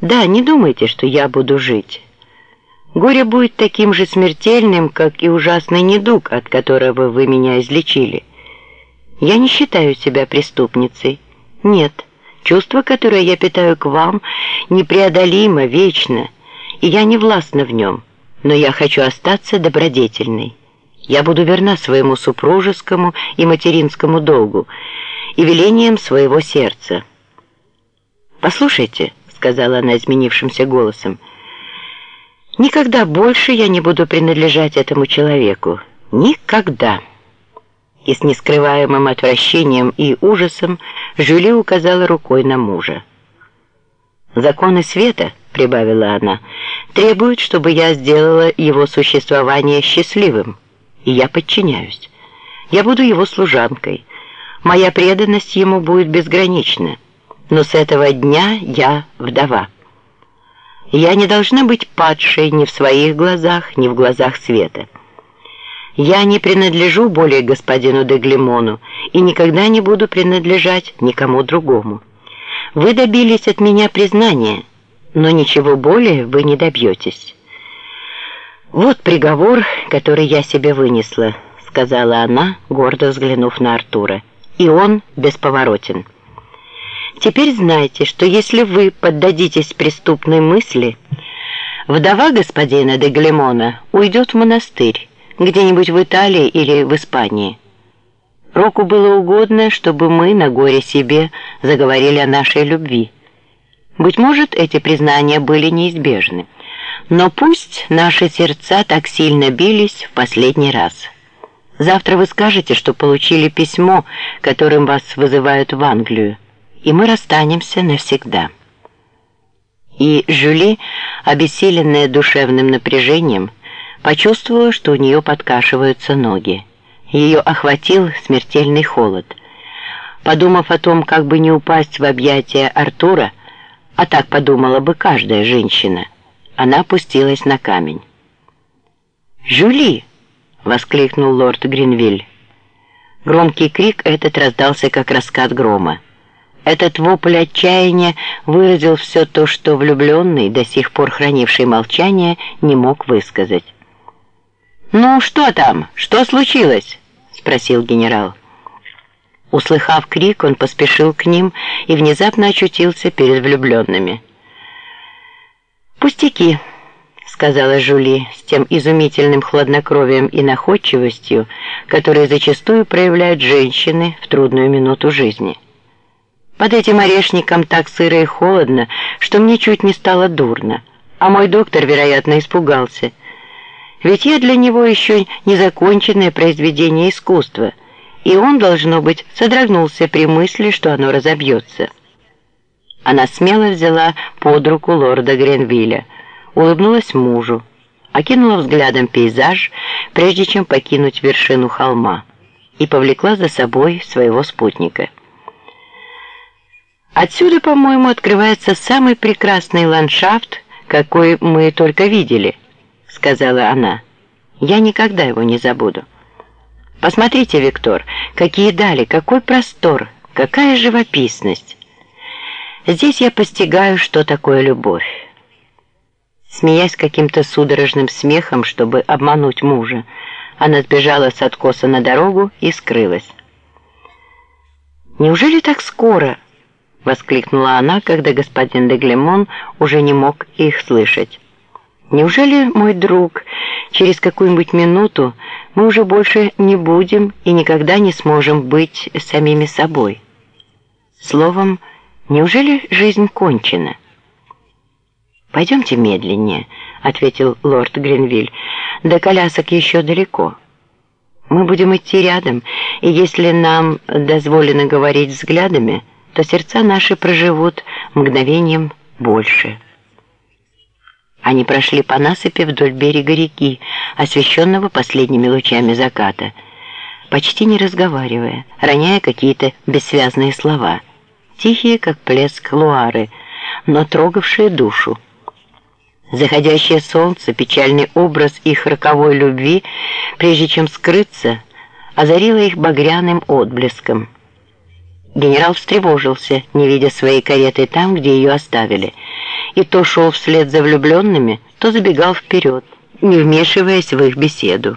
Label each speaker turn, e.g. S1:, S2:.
S1: Да, не думайте, что я буду жить. Горе будет таким же смертельным, как и ужасный недуг, от которого вы меня излечили. Я не считаю себя преступницей. Нет, чувство, которое я питаю к вам, непреодолимо, вечно, и я не властна в нем, но я хочу остаться добродетельной. Я буду верна своему супружескому и материнскому долгу и велениям своего сердца. «Послушайте», — сказала она изменившимся голосом, «никогда больше я не буду принадлежать этому человеку. Никогда». И с нескрываемым отвращением и ужасом Жюли указала рукой на мужа. «Законы света», — прибавила она, — «требуют, чтобы я сделала его существование счастливым, и я подчиняюсь. Я буду его служанкой. Моя преданность ему будет безгранична, но с этого дня я вдова. Я не должна быть падшей ни в своих глазах, ни в глазах света». Я не принадлежу более господину Деглимону и никогда не буду принадлежать никому другому. Вы добились от меня признания, но ничего более вы не добьетесь. Вот приговор, который я себе вынесла, сказала она, гордо взглянув на Артура, и он бесповоротен. Теперь знайте, что если вы поддадитесь преступной мысли, вдова господина Деглимона уйдет в монастырь, где-нибудь в Италии или в Испании. Року было угодно, чтобы мы на горе себе заговорили о нашей любви. Быть может, эти признания были неизбежны, но пусть наши сердца так сильно бились в последний раз. Завтра вы скажете, что получили письмо, которым вас вызывают в Англию, и мы расстанемся навсегда. И Жюли, обессиленная душевным напряжением, почувствовала, что у нее подкашиваются ноги. Ее охватил смертельный холод. Подумав о том, как бы не упасть в объятия Артура, а так подумала бы каждая женщина, она опустилась на камень. «Жюли!» — воскликнул лорд Гринвиль. Громкий крик этот раздался, как раскат грома. Этот вопль отчаяния выразил все то, что влюбленный, до сих пор хранивший молчание, не мог высказать. «Ну, что там? Что случилось?» — спросил генерал. Услыхав крик, он поспешил к ним и внезапно очутился перед влюбленными. «Пустяки», — сказала Жули с тем изумительным хладнокровием и находчивостью, которые зачастую проявляют женщины в трудную минуту жизни. «Под этим орешником так сыро и холодно, что мне чуть не стало дурно, а мой доктор, вероятно, испугался». Ведь я для него еще незаконченное произведение искусства, и он, должно быть, содрогнулся при мысли, что оно разобьется. Она смело взяла под руку лорда Гренвилля, улыбнулась мужу, окинула взглядом пейзаж, прежде чем покинуть вершину холма, и повлекла за собой своего спутника. Отсюда, по-моему, открывается самый прекрасный ландшафт, какой мы только видели – сказала она. «Я никогда его не забуду». «Посмотрите, Виктор, какие дали, какой простор, какая живописность. Здесь я постигаю, что такое любовь». Смеясь каким-то судорожным смехом, чтобы обмануть мужа, она сбежала с откоса на дорогу и скрылась. «Неужели так скоро?» — воскликнула она, когда господин Деглемон уже не мог их слышать. Неужели, мой друг, через какую-нибудь минуту мы уже больше не будем и никогда не сможем быть самими собой? Словом, неужели жизнь кончена? «Пойдемте медленнее», — ответил лорд Гринвиль. «До колясок еще далеко. Мы будем идти рядом, и если нам дозволено говорить взглядами, то сердца наши проживут мгновением больше». Они прошли по насыпи вдоль берега реки, освещенного последними лучами заката, почти не разговаривая, роняя какие-то бессвязные слова, тихие, как плеск луары, но трогавшие душу. Заходящее солнце, печальный образ их роковой любви, прежде чем скрыться, озарило их багряным отблеском. Генерал встревожился, не видя своей кареты там, где ее оставили, и то шел вслед за влюбленными, то забегал вперед, не вмешиваясь в их беседу.